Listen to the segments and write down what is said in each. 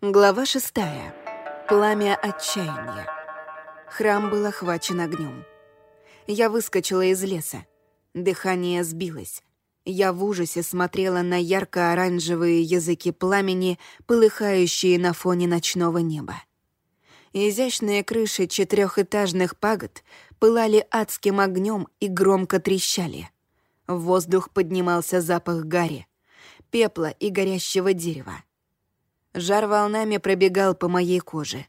Глава шестая. Пламя отчаяния. Храм был охвачен огнем. Я выскочила из леса. Дыхание сбилось. Я в ужасе смотрела на ярко-оранжевые языки пламени, полыхающие на фоне ночного неба. Изящные крыши четырехэтажных пагод пылали адским огнем и громко трещали. В воздух поднимался запах гари, пепла и горящего дерева. Жар волнами пробегал по моей коже.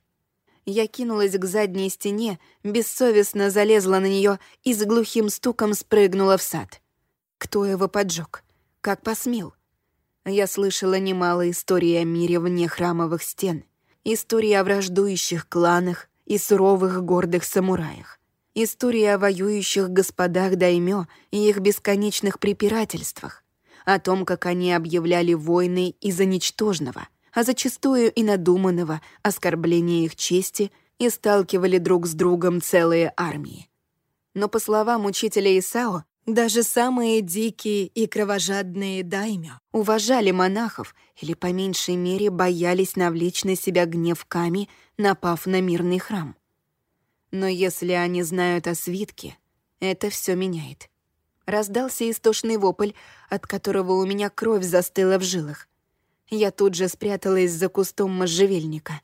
Я кинулась к задней стене, бессовестно залезла на нее и с глухим стуком спрыгнула в сад. Кто его поджег? Как посмел? Я слышала немало историй о мире вне храмовых стен, истории о враждующих кланах и суровых гордых самураях, истории о воюющих господах даймё и их бесконечных препирательствах, о том, как они объявляли войны из-за ничтожного — а зачастую и надуманного оскорбления их чести и сталкивали друг с другом целые армии. Но, по словам учителя Исао, даже самые дикие и кровожадные даймё уважали монахов или, по меньшей мере, боялись навлечь на себя гнев Ками, напав на мирный храм. Но если они знают о свитке, это все меняет. Раздался истошный вопль, от которого у меня кровь застыла в жилах. Я тут же спряталась за кустом можжевельника.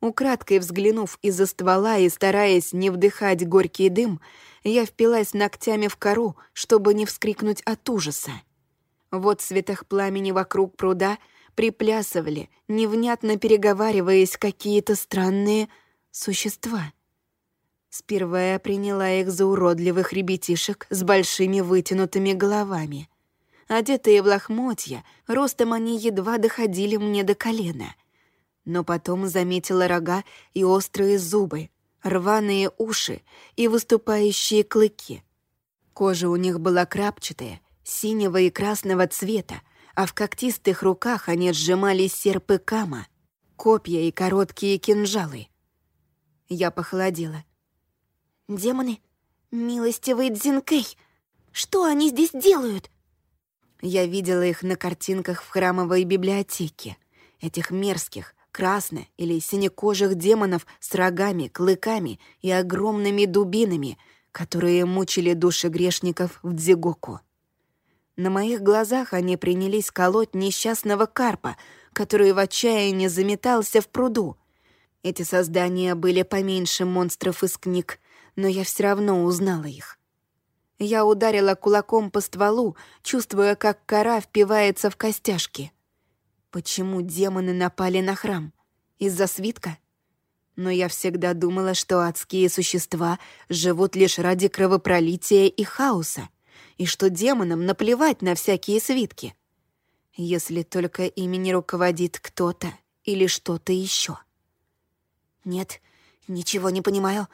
Украдкой взглянув из-за ствола и стараясь не вдыхать горький дым, я впилась ногтями в кору, чтобы не вскрикнуть от ужаса. В светах пламени вокруг пруда приплясывали, невнятно переговариваясь какие-то странные существа. Сперва я приняла их за уродливых ребятишек с большими вытянутыми головами — Одетые в лохмотья, ростом они едва доходили мне до колена. Но потом заметила рога и острые зубы, рваные уши и выступающие клыки. Кожа у них была крапчатая, синего и красного цвета, а в когтистых руках они сжимали серпы кама, копья и короткие кинжалы. Я похолодела. «Демоны, милостивый Дзинкей, что они здесь делают?» Я видела их на картинках в храмовой библиотеке. Этих мерзких, красно- или синекожих демонов с рогами, клыками и огромными дубинами, которые мучили души грешников в Дзигоку. На моих глазах они принялись колоть несчастного карпа, который в отчаянии заметался в пруду. Эти создания были поменьше монстров из книг, но я все равно узнала их. Я ударила кулаком по стволу, чувствуя, как кора впивается в костяшки. Почему демоны напали на храм? Из-за свитка? Но я всегда думала, что адские существа живут лишь ради кровопролития и хаоса, и что демонам наплевать на всякие свитки. Если только ими не руководит кто-то или что-то еще. Нет, ничего не понимаю.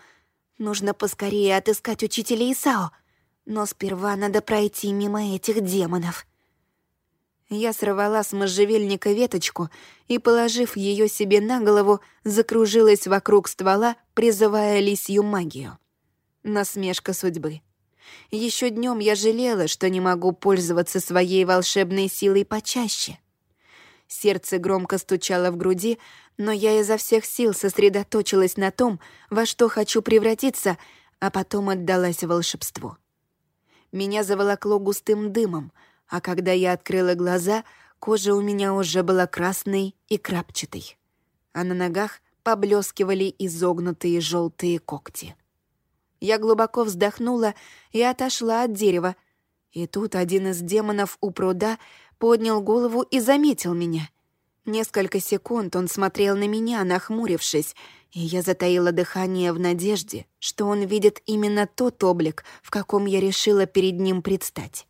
Нужно поскорее отыскать учителя Исао — но сперва надо пройти мимо этих демонов. Я сорвала с можжевельника веточку и, положив ее себе на голову, закружилась вокруг ствола, призывая лисью магию. Насмешка судьбы. Еще днем я жалела, что не могу пользоваться своей волшебной силой почаще. Сердце громко стучало в груди, но я изо всех сил сосредоточилась на том, во что хочу превратиться, а потом отдалась волшебству. Меня заволокло густым дымом, а когда я открыла глаза, кожа у меня уже была красной и крапчатой, а на ногах поблескивали изогнутые желтые когти. Я глубоко вздохнула и отошла от дерева, и тут один из демонов у пруда поднял голову и заметил меня. Несколько секунд он смотрел на меня, нахмурившись, и я затаила дыхание в надежде, что он видит именно тот облик, в каком я решила перед ним предстать.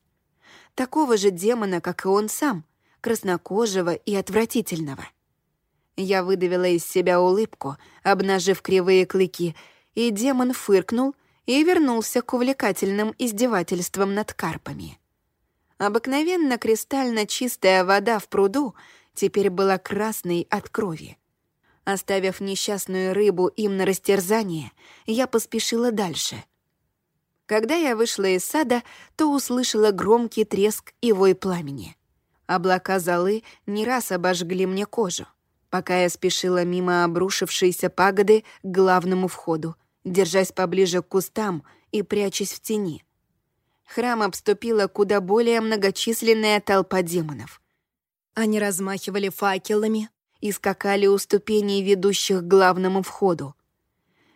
Такого же демона, как и он сам, краснокожего и отвратительного. Я выдавила из себя улыбку, обнажив кривые клыки, и демон фыркнул и вернулся к увлекательным издевательствам над карпами. Обыкновенно кристально чистая вода в пруду теперь была красной от крови. Оставив несчастную рыбу им на растерзание, я поспешила дальше. Когда я вышла из сада, то услышала громкий треск и вой пламени. Облака золы не раз обожгли мне кожу. пока я спешила мимо обрушившейся пагоды к главному входу, держась поближе к кустам и прячась в тени. Храм обступила куда более многочисленная толпа демонов. Они размахивали факелами и скакали у ступеней, ведущих к главному входу.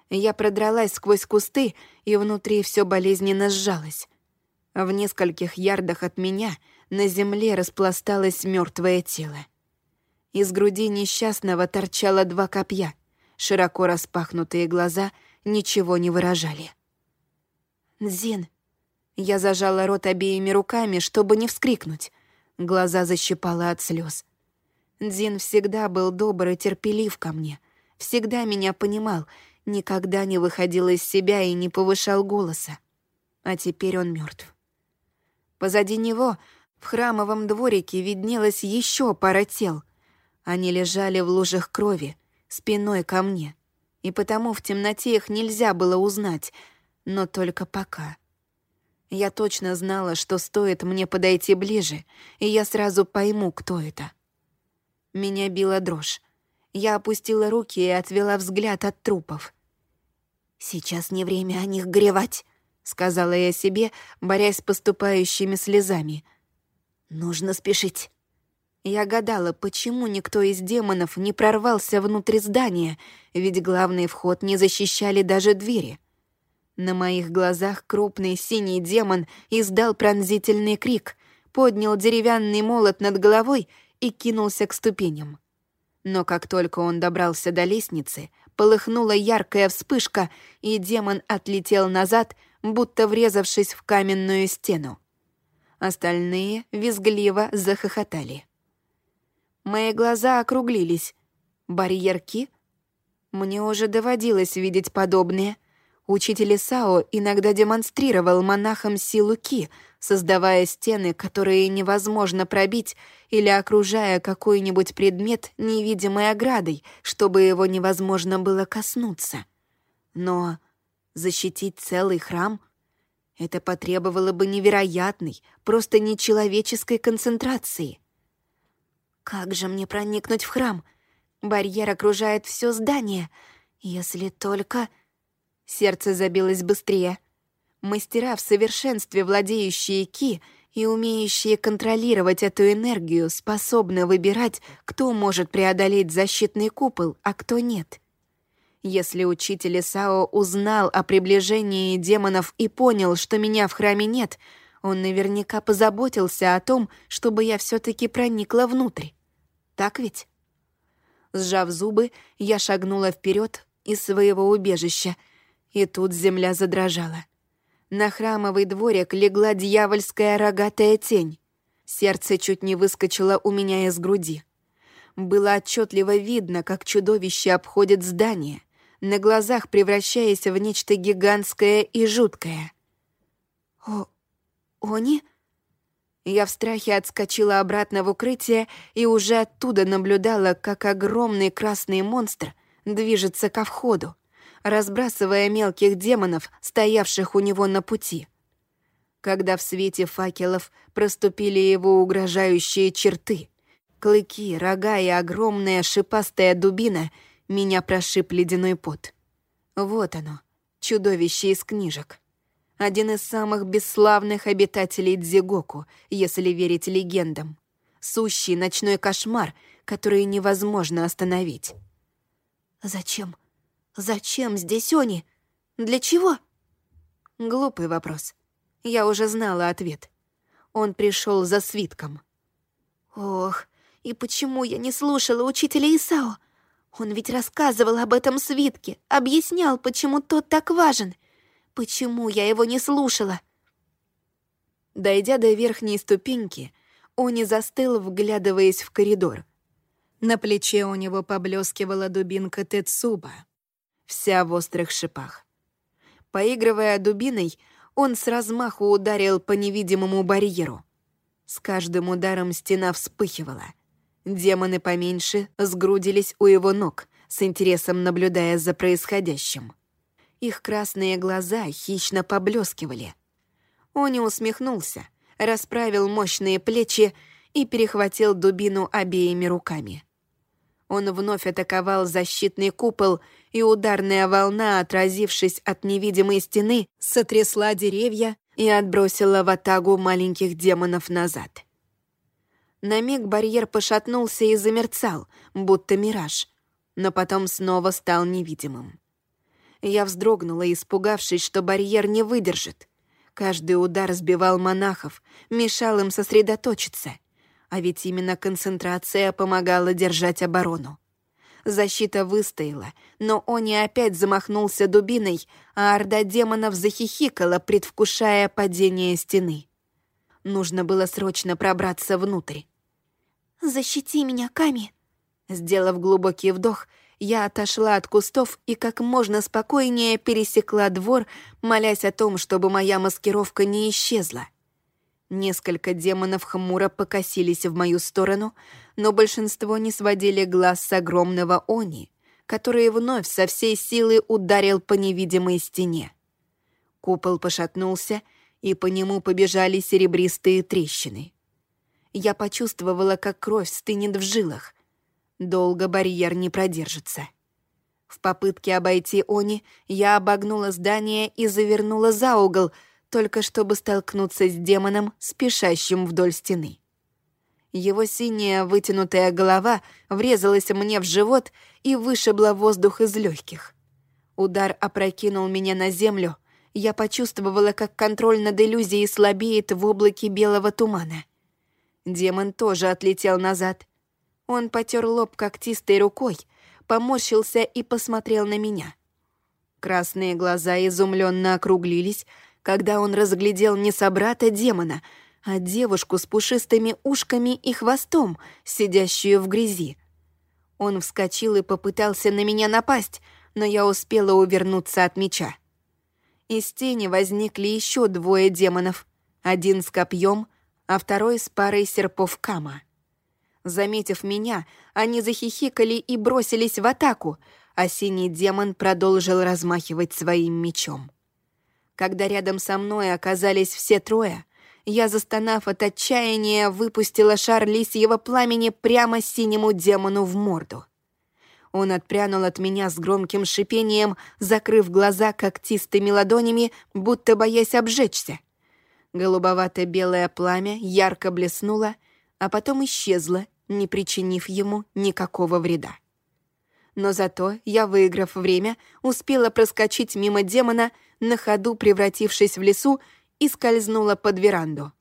Я продралась сквозь кусты, и внутри все болезненно сжалось. В нескольких ярдах от меня на земле распласталось мертвое тело. Из груди несчастного торчало два копья. Широко распахнутые глаза ничего не выражали. «Зин!» Я зажала рот обеими руками, чтобы не вскрикнуть. Глаза защипала от слез. Дзин всегда был добр и терпелив ко мне. Всегда меня понимал, никогда не выходил из себя и не повышал голоса. А теперь он мертв. Позади него в храмовом дворике виднелась еще пара тел. Они лежали в лужах крови, спиной ко мне, и потому в темноте их нельзя было узнать, но только пока. Я точно знала, что стоит мне подойти ближе, и я сразу пойму, кто это. Меня била дрожь. Я опустила руки и отвела взгляд от трупов. «Сейчас не время о них горевать», — сказала я себе, борясь с поступающими слезами. «Нужно спешить». Я гадала, почему никто из демонов не прорвался внутрь здания, ведь главный вход не защищали даже двери. На моих глазах крупный синий демон издал пронзительный крик, поднял деревянный молот над головой и кинулся к ступеням. Но как только он добрался до лестницы, полыхнула яркая вспышка, и демон отлетел назад, будто врезавшись в каменную стену. Остальные визгливо захохотали. Мои глаза округлились. Барьерки? Мне уже доводилось видеть подобное. Учитель Исао иногда демонстрировал монахам силу Ки, создавая стены, которые невозможно пробить, или окружая какой-нибудь предмет невидимой оградой, чтобы его невозможно было коснуться. Но защитить целый храм — это потребовало бы невероятной, просто нечеловеческой концентрации — как же мне проникнуть в храм? Барьер окружает все здание. Если только... Сердце забилось быстрее. Мастера в совершенстве, владеющие ки и умеющие контролировать эту энергию, способны выбирать, кто может преодолеть защитный купол, а кто нет. Если учитель Исао узнал о приближении демонов и понял, что меня в храме нет, он наверняка позаботился о том, чтобы я все таки проникла внутрь. Так ведь? Сжав зубы, я шагнула вперед из своего убежища, и тут земля задрожала. На храмовый дворик легла дьявольская рогатая тень. Сердце чуть не выскочило у меня из груди. Было отчетливо видно, как чудовище обходит здание, на глазах превращаясь в нечто гигантское и жуткое. «О... они?» Я в страхе отскочила обратно в укрытие и уже оттуда наблюдала, как огромный красный монстр движется ко входу, разбрасывая мелких демонов, стоявших у него на пути. Когда в свете факелов проступили его угрожающие черты, клыки, рога и огромная шипастая дубина, меня прошиб ледяной пот. Вот оно, чудовище из книжек один из самых бесславных обитателей Дзигоку, если верить легендам. Сущий ночной кошмар, который невозможно остановить. «Зачем? Зачем здесь они? Для чего?» Глупый вопрос. Я уже знала ответ. Он пришел за свитком. Ох, и почему я не слушала учителя Исао? Он ведь рассказывал об этом свитке, объяснял, почему тот так важен — Почему я его не слушала? Дойдя до верхней ступеньки, Они застыл, вглядываясь в коридор. На плече у него поблескивала дубинка Тецуба, вся в острых шипах. Поигрывая дубиной, он с размаху ударил по невидимому барьеру. С каждым ударом стена вспыхивала. Демоны поменьше сгрудились у его ног, с интересом наблюдая за происходящим. Их красные глаза хищно поблескивали. Они усмехнулся, расправил мощные плечи и перехватил дубину обеими руками. Он вновь атаковал защитный купол, и ударная волна, отразившись от невидимой стены, сотрясла деревья и отбросила в атагу маленьких демонов назад. На миг барьер пошатнулся и замерцал, будто мираж, но потом снова стал невидимым. Я вздрогнула, испугавшись, что барьер не выдержит. Каждый удар сбивал монахов, мешал им сосредоточиться. А ведь именно концентрация помогала держать оборону. Защита выстояла, но Они опять замахнулся дубиной, а орда демонов захихикала, предвкушая падение стены. Нужно было срочно пробраться внутрь. «Защити меня, Ками!» Сделав глубокий вдох, я отошла от кустов и как можно спокойнее пересекла двор, молясь о том, чтобы моя маскировка не исчезла. Несколько демонов хмуро покосились в мою сторону, но большинство не сводили глаз с огромного Они, который вновь со всей силы ударил по невидимой стене. Купол пошатнулся, и по нему побежали серебристые трещины. Я почувствовала, как кровь стынет в жилах. Долго барьер не продержится. В попытке обойти Они я обогнула здание и завернула за угол — только чтобы столкнуться с демоном, спешащим вдоль стены. Его синяя вытянутая голова врезалась мне в живот и вышибла воздух из легких. Удар опрокинул меня на землю. Я почувствовала, как контроль над иллюзией слабеет в облаке белого тумана. Демон тоже отлетел назад. Он потер лоб когтистой рукой, поморщился и посмотрел на меня. Красные глаза изумленно округлились, когда он разглядел не собрата демона, а девушку с пушистыми ушками и хвостом, сидящую в грязи. Он вскочил и попытался на меня напасть, но я успела увернуться от меча. Из тени возникли еще двое демонов, один с копьем, а второй с парой серпов кама. Заметив меня, они захихикали и бросились в атаку, а синий демон продолжил размахивать своим мечом. Когда рядом со мной оказались все трое, я, застонав от отчаяния, выпустила шар лисьего пламени прямо синему демону в морду. Он отпрянул от меня с громким шипением, закрыв глаза когтистыми ладонями, будто боясь обжечься. Голубовато-белое пламя ярко блеснуло, а потом исчезло, не причинив ему никакого вреда. Но зато я, выиграв время, успела проскочить мимо демона, на ходу превратившись в лесу, и скользнула под веранду.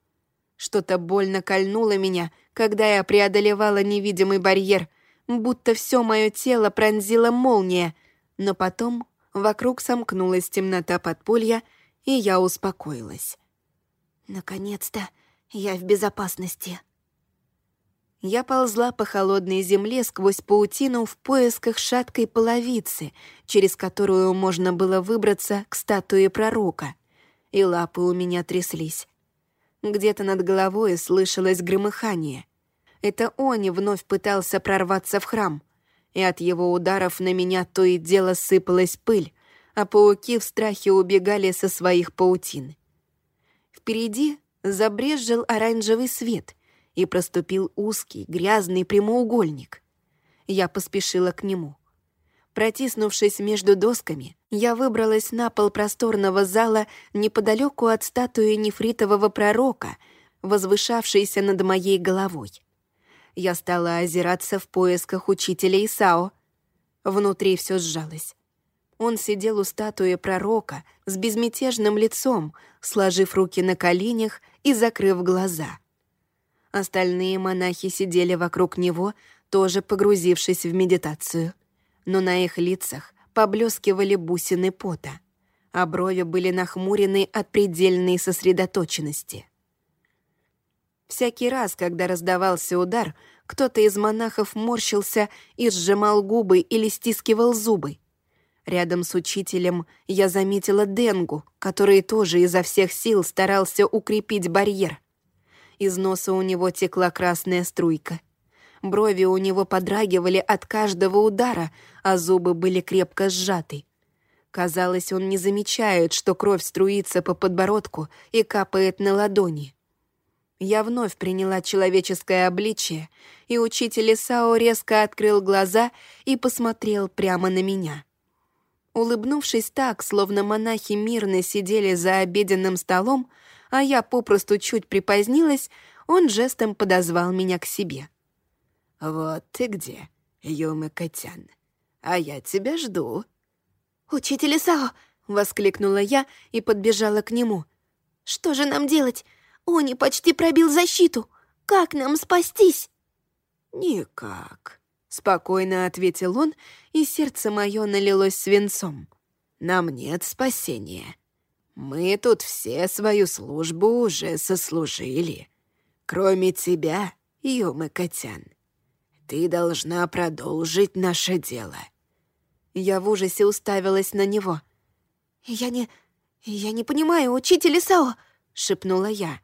Что-то больно кольнуло меня, когда я преодолевала невидимый барьер, будто все мое тело пронзила молния, но потом вокруг сомкнулась темнота подполья, и я успокоилась. «Наконец-то я в безопасности», я ползла по холодной земле сквозь паутину в поисках шаткой половицы, через которую можно было выбраться к статуе пророка. И лапы у меня тряслись. Где-то над головой слышалось громыхание. Это Они вновь пытался прорваться в храм, и от его ударов на меня то и дело сыпалась пыль, а пауки в страхе убегали со своих паутин. Впереди забрезжил оранжевый свет — и проступил узкий, грязный прямоугольник. Я поспешила к нему. Протиснувшись между досками, я выбралась на пол просторного зала неподалеку от статуи нефритового пророка, возвышавшейся над моей головой. Я стала озираться в поисках учителя Исао. Внутри все сжалось. Он сидел у статуи пророка с безмятежным лицом, сложив руки на коленях и закрыв глаза — Остальные монахи сидели вокруг него, тоже погрузившись в медитацию. Но на их лицах поблескивали бусины пота, а брови были нахмурены от предельной сосредоточенности. Всякий раз, когда раздавался удар, кто-то из монахов морщился и сжимал губы или стискивал зубы. Рядом с учителем я заметила Денгу, который тоже изо всех сил старался укрепить барьер. Из носа у него текла красная струйка. Брови у него подрагивали от каждого удара, а зубы были крепко сжаты. Казалось, он не замечает, что кровь струится по подбородку и капает на ладони. Я вновь приняла человеческое обличие, и учитель Исао резко открыл глаза и посмотрел прямо на меня. Улыбнувшись так, словно монахи мирно сидели за обеденным столом, а я попросту чуть припозднилась, он жестом подозвал меня к себе. «Вот ты где, Юмы Котян. А я тебя жду». «Учитель Исао!» — воскликнула я и подбежала к нему. «Что же нам делать? Они почти пробил защиту. Как нам спастись?» «Никак», — спокойно ответил он, и сердце мое налилось свинцом. «Нам нет спасения. Мы тут все свою службу уже сослужили. Кроме тебя, Юмы Котян. Ты должна продолжить наше дело». Я в ужасе уставилась на него. «Я не... я не понимаю, учитель Исао!» — шепнула я.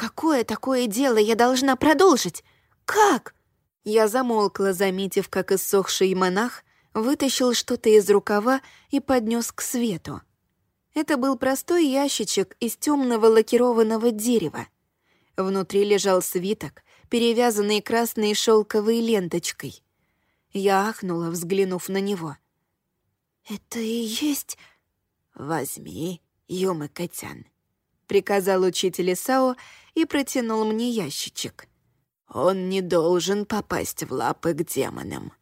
Какое такое дело я должна продолжить? Как? Я замолкла, заметив, как иссохший монах вытащил что-то из рукава и поднес к свету. Это был простой ящичек из темного лакированного дерева. Внутри лежал свиток, перевязанный красной шелковой ленточкой. Я ахнула, взглянув на него. «Это и есть...» «Возьми, Юмы Котян», — приказал учитель Исао и протянул мне ящичек. «Он не должен попасть в лапы к демонам.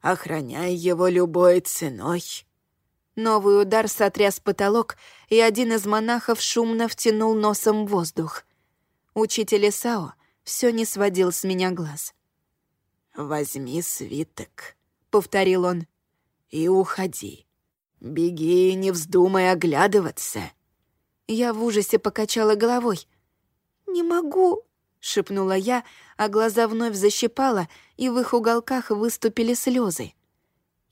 Охраняй его любой ценой». Новый удар сотряс потолок, и один из монахов шумно втянул носом воздух. Учитель Исао все не сводил с меня глаз. «Возьми свиток», — повторил он, — «и уходи. Беги, не вздумай оглядываться». Я в ужасе покачала головой — «Не могу», — шепнула я, а глаза вновь защипала, и в их уголках выступили слезы.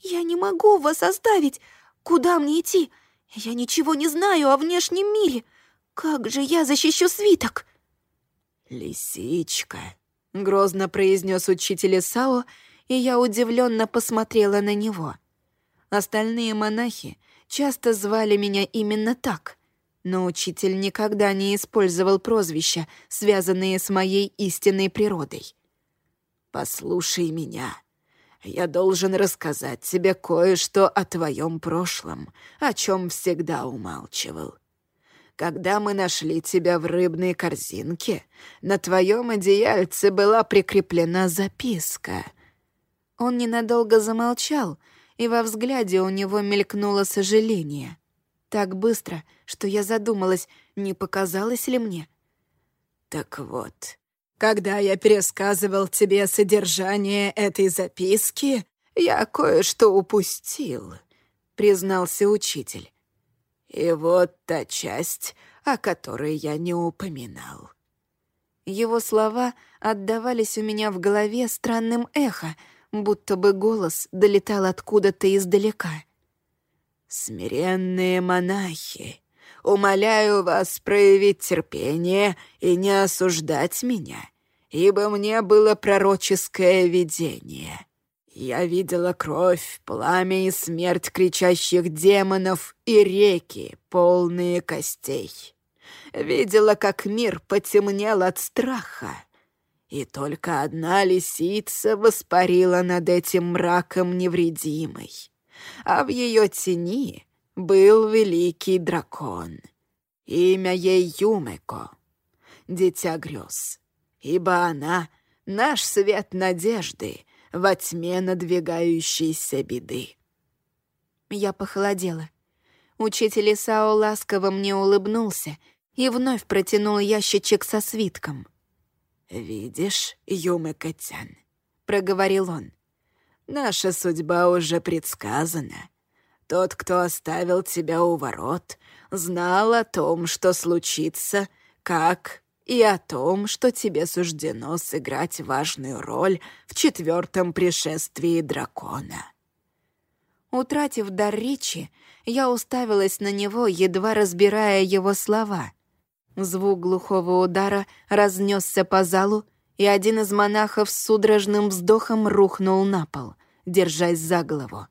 «Я не могу вас оставить. Куда мне идти? Я ничего не знаю о внешнем мире. Как же я защищу свиток?» «Лисичка», — грозно произнес учитель Исао, и я удивленно посмотрела на него. Остальные монахи часто звали меня именно так — но учитель никогда не использовал прозвища, связанные с моей истинной природой. «Послушай меня. Я должен рассказать тебе кое-что о твоем прошлом, о чем всегда умалчивал. Когда мы нашли тебя в рыбной корзинке, на твоем одеяльце была прикреплена записка». Он ненадолго замолчал, и во взгляде у него мелькнуло сожаление — так быстро, что я задумалась, не показалось ли мне. «Так вот, когда я пересказывал тебе содержание этой записки, я кое-что упустил», — признался учитель. «И вот та часть, о которой я не упоминал». Его слова отдавались у меня в голове странным эхо, будто бы голос долетал откуда-то издалека. «Смиренные монахи, умоляю вас проявить терпение и не осуждать меня, ибо мне было пророческое видение. Я видела кровь, пламя и смерть кричащих демонов и реки, полные костей. Видела, как мир потемнел от страха, и только одна лисица воспарила над этим мраком невредимой а в ее тени был великий дракон. Имя ей Юмеко, дитя грез, ибо она — наш свет надежды во тьме надвигающейся беды. Я похолодела. Учитель Исао ласково мне улыбнулся и вновь протянул ящичек со свитком. «Видишь, Юмекотян», — проговорил он, Наша судьба уже предсказана. Тот, кто оставил тебя у ворот, знал о том, что случится, как и о том, что тебе суждено сыграть важную роль в четвертом пришествии дракона. Утратив дар речи, я уставилась на него, едва разбирая его слова. Звук глухого удара разнесся по залу, и один из монахов с судорожным вздохом рухнул на пол, держась за голову.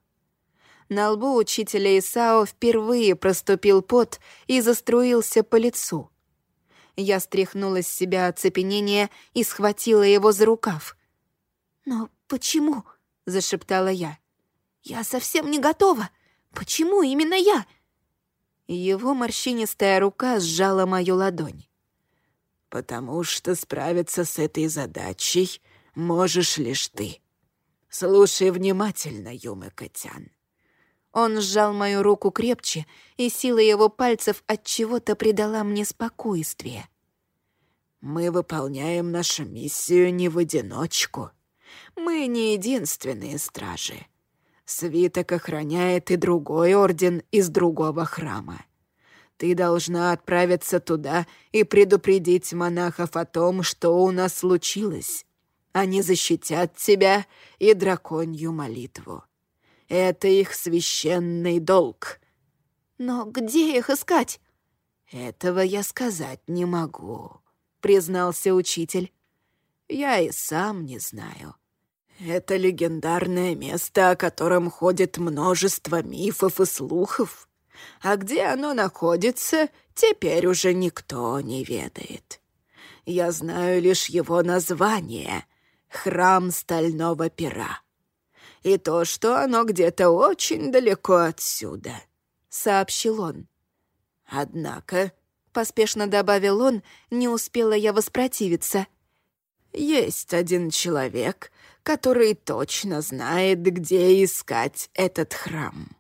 На лбу учителя Исао впервые проступил пот и заструился по лицу. Я стряхнула с себя оцепенение и схватила его за рукав. «Но почему?» — зашептала я. «Я совсем не готова. Почему именно я?» Его морщинистая рука сжала мою ладонь. «Потому что справиться с этой задачей можешь лишь ты. Слушай внимательно, Юма Котян. Он сжал мою руку крепче, и сила его пальцев от чего-то придала мне спокойствие. Мы выполняем нашу миссию не в одиночку. Мы не единственные стражи. Свиток охраняет и другой орден из другого храма. Ты должна отправиться туда и предупредить монахов о том, что у нас случилось. Они защитят тебя и драконью молитву. Это их священный долг. Но где их искать? Этого я сказать не могу, признался учитель. Я и сам не знаю. Это легендарное место, о котором ходит множество мифов и слухов. А где оно находится, теперь уже никто не ведает. Я знаю лишь его название — «Храм Стального Пера» и то, что оно где-то очень далеко отсюда», — сообщил он. «Однако», — поспешно добавил он, не успела я воспротивиться, «есть один человек, который точно знает, где искать этот храм.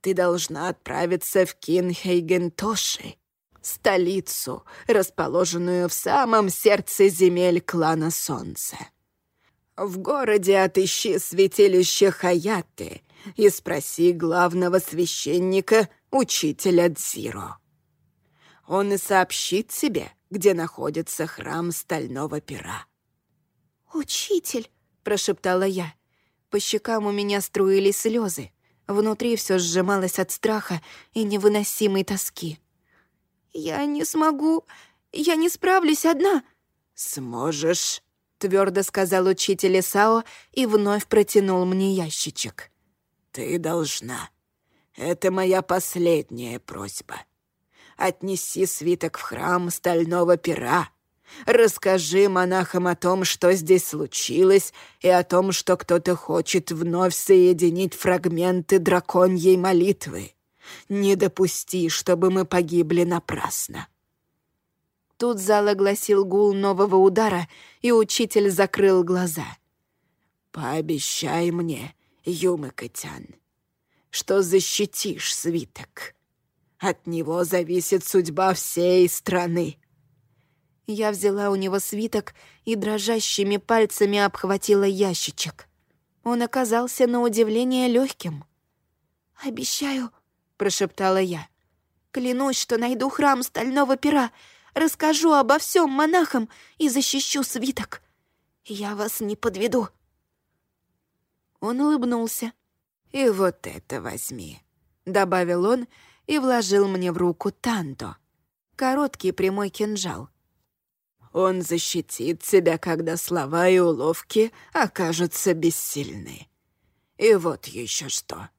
Ты должна отправиться в Кинхейгентоши, столицу, расположенную в самом сердце земель клана Солнца. В городе отыщи святилище Хаяты и спроси главного священника, учителя Дзиро. Он и сообщит тебе, где находится храм Стального Пера». «Учитель!» — прошептала я. По щекам у меня струились слезы. Внутри все сжималось от страха и невыносимой тоски. «Я не смогу. Я не справлюсь одна». «Сможешь», твердо сказал учитель Исао и вновь протянул мне ящичек. «Ты должна. Это моя последняя просьба. Отнеси свиток в храм Стального Пера. Расскажи монахам о том, что здесь случилось, и о том, что кто-то хочет вновь соединить фрагменты драконьей молитвы. Не допусти, чтобы мы погибли напрасно». Тут зал огласил гул нового удара, и учитель закрыл глаза. «Пообещай мне, Юмы Котян, что защитишь свиток. От него зависит судьба всей страны». Я взяла у него свиток и дрожащими пальцами обхватила ящичек. Он оказался на удивление легким. «Обещаю», — прошептала я. «Клянусь, что найду храм Стального Пера расскажу обо всем монахам и защищу свиток. Я вас не подведу». Он улыбнулся. «И вот это возьми», — добавил он и вложил мне в руку танто. Короткий прямой кинжал. «Он защитит тебя, когда слова и уловки окажутся бессильны. И вот еще что».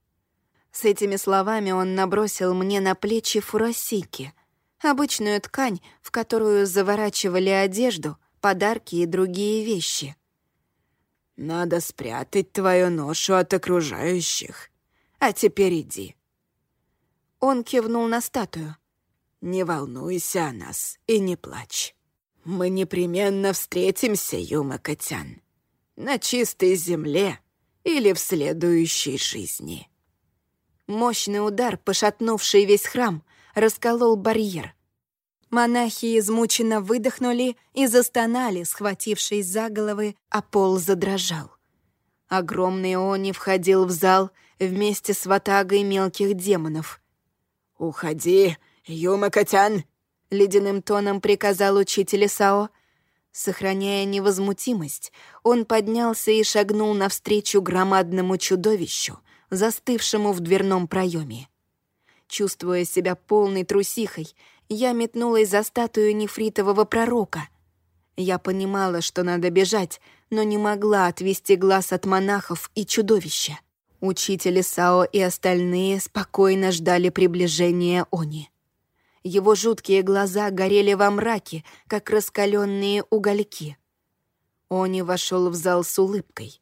С этими словами он набросил мне на плечи фурасики — обычную ткань, в которую заворачивали одежду, подарки и другие вещи. «Надо спрятать твою ношу от окружающих. А теперь иди». Он кивнул на статую. «Не волнуйся о нас и не плачь. Мы непременно встретимся, Юма Котян, на чистой земле или в следующей жизни». Мощный удар, пошатнувший весь храм, расколол барьер. Монахи измученно выдохнули и застонали, схватившись за головы, а пол задрожал. Огромный Они входил в зал вместе с ватагой мелких демонов. «Уходи, Юма-Котян!» — ледяным тоном приказал учитель Сао. Сохраняя невозмутимость, он поднялся и шагнул навстречу громадному чудовищу, застывшему в дверном проеме. Чувствуя себя полной трусихой, я метнулась за статую нефритового пророка. Я понимала, что надо бежать, но не могла отвести глаз от монахов и чудовища. Учители Сао и остальные спокойно ждали приближения Они. Его жуткие глаза горели во мраке, как раскаленные угольки. Они вошел в зал с улыбкой.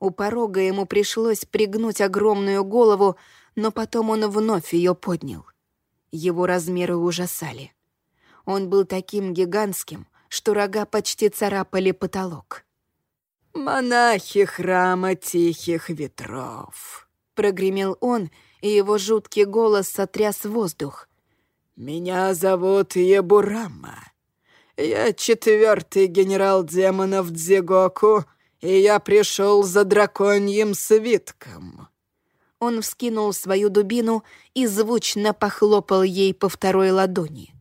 У порога ему пришлось пригнуть огромную голову, но потом он вновь ее поднял. Его размеры ужасали. Он был таким гигантским, что рога почти царапали потолок. «Монахи храма тихих ветров», — прогремел он, и его жуткий голос сотряс воздух. «Меня зовут Ебурама. Я четвертый генерал демонов Дзигоку, и я пришел за драконьим свитком». Он вскинул свою дубину и звучно похлопал ей по второй ладони.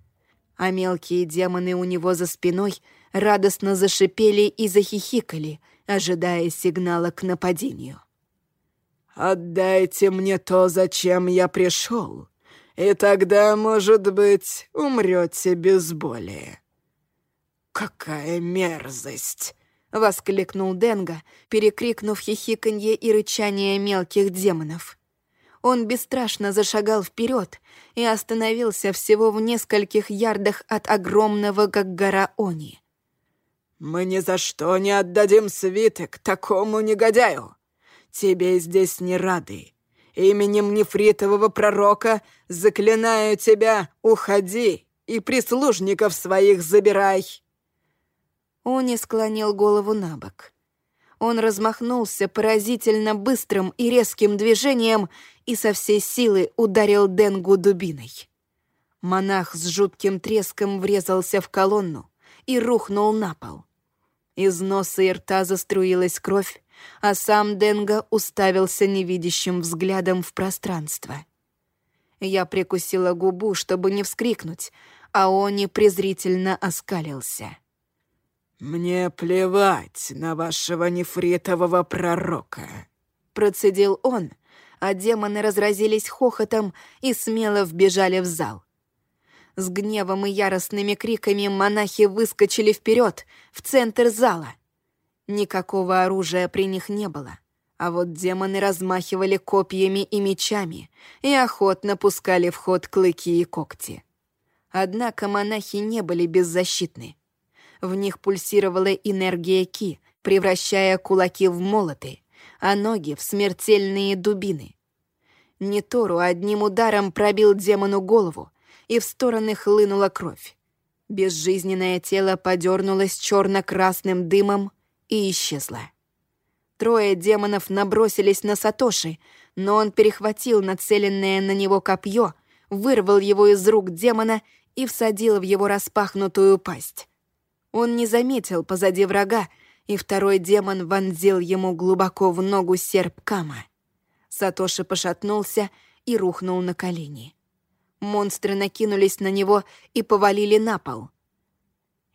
А мелкие демоны у него за спиной радостно зашипели и захихикали, ожидая сигнала к нападению. «Отдайте мне то, зачем я пришел, и тогда, может быть, умрете без боли». «Какая мерзость!» — воскликнул Денга, перекрикнув хихиканье и рычание мелких демонов. Он бесстрашно зашагал вперед и остановился всего в нескольких ярдах от огромного, как гора Они. «Мы ни за что не отдадим свиток такому негодяю. Тебе здесь не рады. Именем нефритового пророка заклинаю тебя, уходи и прислужников своих забирай». Они склонил голову на бок. Он размахнулся поразительно быстрым и резким движением и со всей силы ударил Денгу дубиной. Монах с жутким треском врезался в колонну и рухнул на пол. Из носа и рта заструилась кровь, а сам Денга уставился невидящим взглядом в пространство. Я прикусила губу, чтобы не вскрикнуть, а он презрительно оскалился. «Мне плевать на вашего нефритового пророка», — процедил он, а демоны разразились хохотом и смело вбежали в зал. С гневом и яростными криками монахи выскочили вперед, в центр зала. Никакого оружия при них не было, а вот демоны размахивали копьями и мечами и охотно пускали в ход клыки и когти. Однако монахи не были беззащитны. В них пульсировала энергия Ки, превращая кулаки в молоты, а ноги в смертельные дубины. Нетору одним ударом пробил демону голову, и в стороны хлынула кровь. Безжизненное тело подернулось черно-красным дымом и исчезло. Трое демонов набросились на Сатоши, но он перехватил нацеленное на него копье, вырвал его из рук демона и всадил в его распахнутую пасть. Он не заметил позади врага, и второй демон вонзил ему глубоко в ногу серп Кама. Сатоши пошатнулся и рухнул на колени. Монстры накинулись на него и повалили на пол.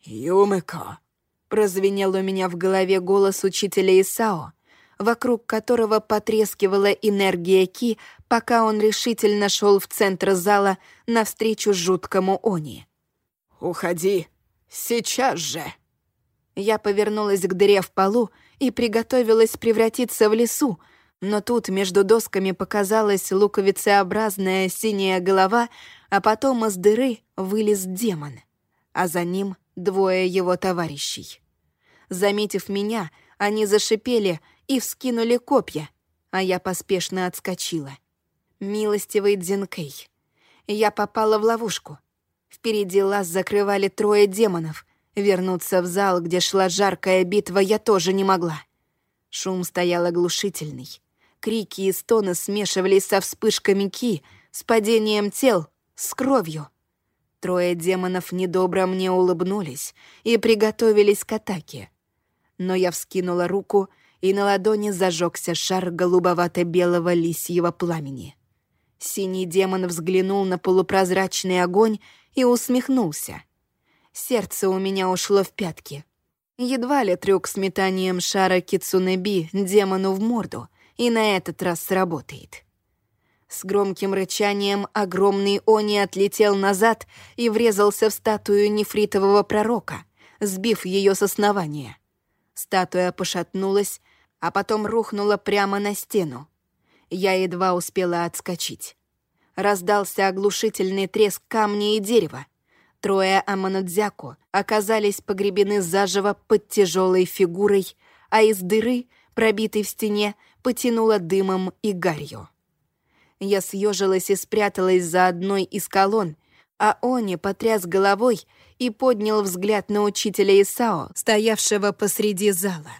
«Юмыко!» — прозвенел у меня в голове голос учителя Исао, вокруг которого потрескивала энергия Ки, пока он решительно шел в центр зала навстречу жуткому Они. «Уходи!» Сейчас же!» Я повернулась к дыре в полу и приготовилась превратиться в лесу, но тут между досками показалась луковицеобразная синяя голова, а потом из дыры вылез демон, а за ним двое его товарищей. Заметив меня, они зашипели и вскинули копья, а я поспешно отскочила. Милостивый Дзинкей. Я попала в ловушку — Впереди лаз закрывали трое демонов. Вернуться в зал, где шла жаркая битва, я тоже не могла. Шум стоял оглушительный. Крики и стоны смешивались со вспышками ки, с падением тел, с кровью. Трое демонов недобро мне улыбнулись и приготовились к атаке. Но я вскинула руку, и на ладони зажегся шар голубовато-белого лисьего пламени. Синий демон взглянул на полупрозрачный огонь и усмехнулся. Сердце у меня ушло в пятки. Едва ли трюк с метанием шара Кицунеби демону в морду и на этот раз сработает. С громким рычанием огромный Они отлетел назад и врезался в статую нефритового пророка, сбив ее с основания. Статуя пошатнулась, а потом рухнула прямо на стену. Я едва успела отскочить. Раздался оглушительный треск камня и дерева. Трое Аманадзяку оказались погребены заживо под тяжелой фигурой, а из дыры, пробитой в стене, потянуло дымом и гарью. Я съежилась и спряталась за одной из колонн, а Они потряс головой и поднял взгляд на учителя Исао, стоявшего посреди зала.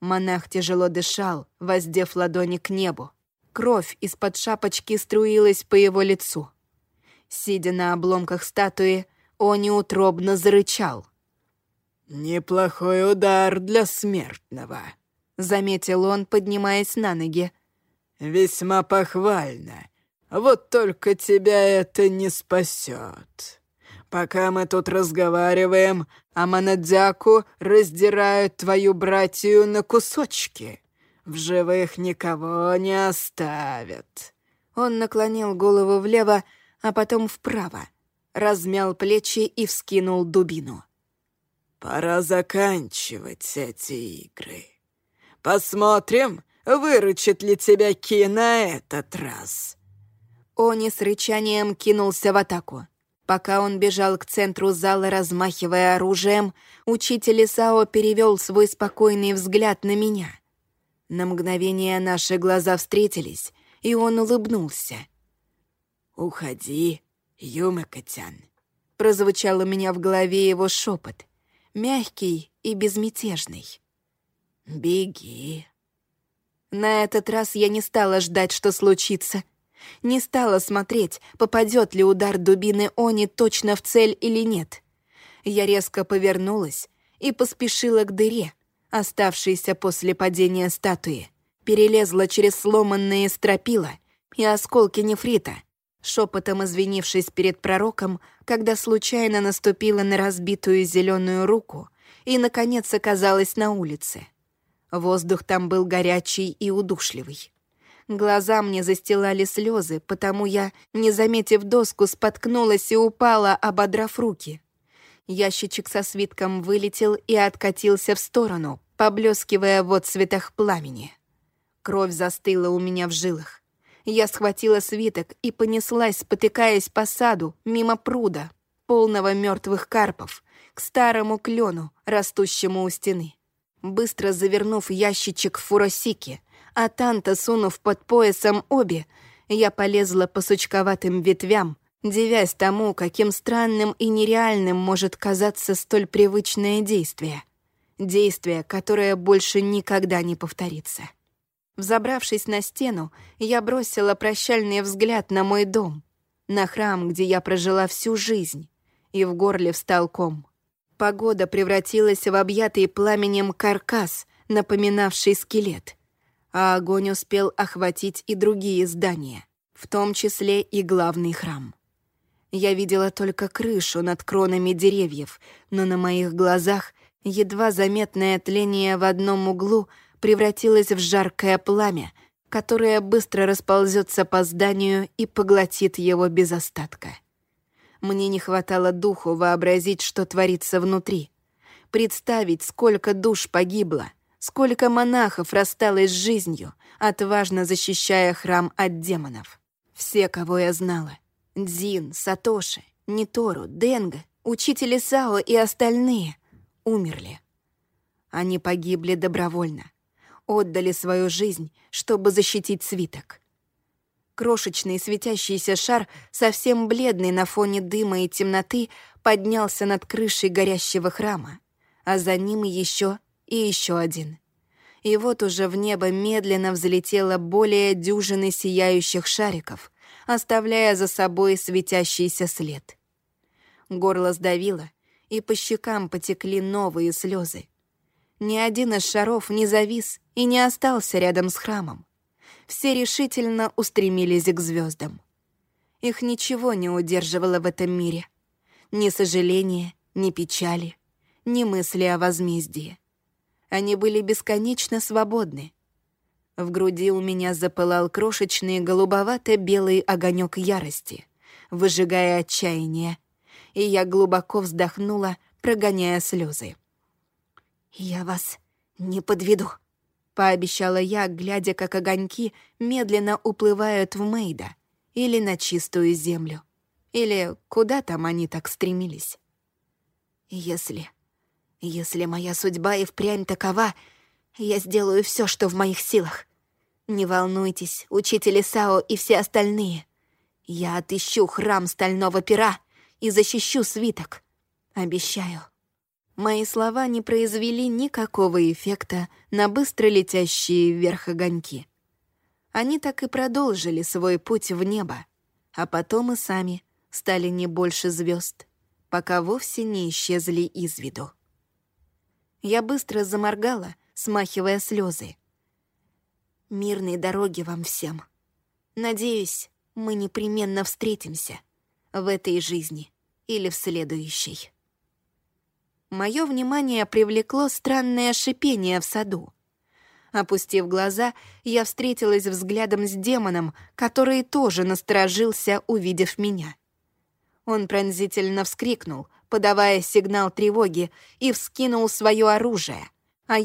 Монах тяжело дышал, воздев ладони к небу. Кровь из-под шапочки струилась по его лицу. Сидя на обломках статуи, Они утробно зарычал. «Неплохой удар для смертного», — заметил он, поднимаясь на ноги. «Весьма похвально. Вот только тебя это не спасет. Пока мы тут разговариваем, Аманадзяку раздирают твою братью на кусочки. В живых никого не оставят». Он наклонил голову влево, а потом вправо, размял плечи и вскинул дубину. «Пора заканчивать эти игры. Посмотрим, выручит ли тебя Ки на этот раз». Они с рычанием кинулся в атаку. Пока он бежал к центру зала, размахивая оружием, учитель Исао перевел свой спокойный взгляд на меня. На мгновение наши глаза встретились, и он улыбнулся. «Уходи, Юмакотян», — прозвучал у меня в голове его шепот, мягкий и безмятежный. «Беги». На этот раз я не стала ждать, что случится — не стала смотреть, попадет ли удар дубины Они точно в цель или нет. Я резко повернулась и поспешила к дыре, оставшейся после падения статуи. Перелезла через сломанные стропила и осколки нефрита, шепотом извинившись перед пророком, когда случайно наступила на разбитую зеленую руку и, наконец, оказалась на улице. Воздух там был горячий и удушливый. Глаза мне застилали слезы, потому я, не заметив доску, споткнулась и упала, ободрав руки. Ящичек со свитком вылетел и откатился в сторону, поблескивая в отцветах пламени. Кровь застыла у меня в жилах. Я схватила свиток и понеслась, спотыкаясь по саду, мимо пруда, полного мертвых карпов, к старому клену, растущему у стены. Быстро завернув ящичек в фуросики, а Танта, сунув под поясом обе, я полезла по сучковатым ветвям, дивясь тому, каким странным и нереальным может казаться столь привычное действие. Действие, которое больше никогда не повторится. Взобравшись на стену, я бросила прощальный взгляд на мой дом, на храм, где я прожила всю жизнь, и в горле встал ком. Погода превратилась в объятый пламенем каркас, напоминавший скелет — а огонь успел охватить и другие здания, в том числе и главный храм. Я видела только крышу над кронами деревьев, но на моих глазах едва заметное тление в одном углу превратилось в жаркое пламя, которое быстро расползется по зданию и поглотит его без остатка. Мне не хватало духу вообразить, что творится внутри, представить, сколько душ погибло — Сколько монахов рассталось с жизнью, отважно защищая храм от демонов. Все, кого я знала. Дзин, Сатоши, Нитору, Денга, учители Сао и остальные умерли. Они погибли добровольно, отдали свою жизнь, чтобы защитить свиток. Крошечный светящийся шар, совсем бледный на фоне дыма и темноты, поднялся над крышей горящего храма, а за ним еще и еще один. И вот уже в небо медленно взлетело более дюжины сияющих шариков, оставляя за собой светящийся след. Горло сдавило, и по щекам потекли новые слезы. Ни один из шаров не завис и не остался рядом с храмом. Все решительно устремились к звездам. Их ничего не удерживало в этом мире. Ни сожаления, ни печали, ни мысли о возмездии. Они были бесконечно свободны. В груди у меня запылал крошечный голубовато-белый огонек ярости, выжигая отчаяние, и я глубоко вздохнула, прогоняя слезы. «Я вас не подведу», — пообещала я, глядя, как огоньки медленно уплывают в Мейда, или на чистую землю, или куда там они так стремились. Если... Если моя судьба и впрямь такова, я сделаю все, что в моих силах. Не волнуйтесь, учитель Исао и все остальные. Я отыщу храм Стального Пера и защищу свиток. Обещаю. Мои слова не произвели никакого эффекта на быстро летящие вверх огоньки. Они так и продолжили свой путь в небо, а потом и сами стали не больше звезд, пока вовсе не исчезли из виду. Я быстро заморгала, смахивая слезы. Мирной дороги вам всем. Надеюсь, мы непременно встретимся в этой жизни или в следующей. Мое внимание привлекло странное шипение в саду. Опустив глаза, я встретилась взглядом с демоном, который тоже насторожился, увидев меня. Он пронзительно вскрикнул, подавая сигнал тревоги, и вскинул свое оружие.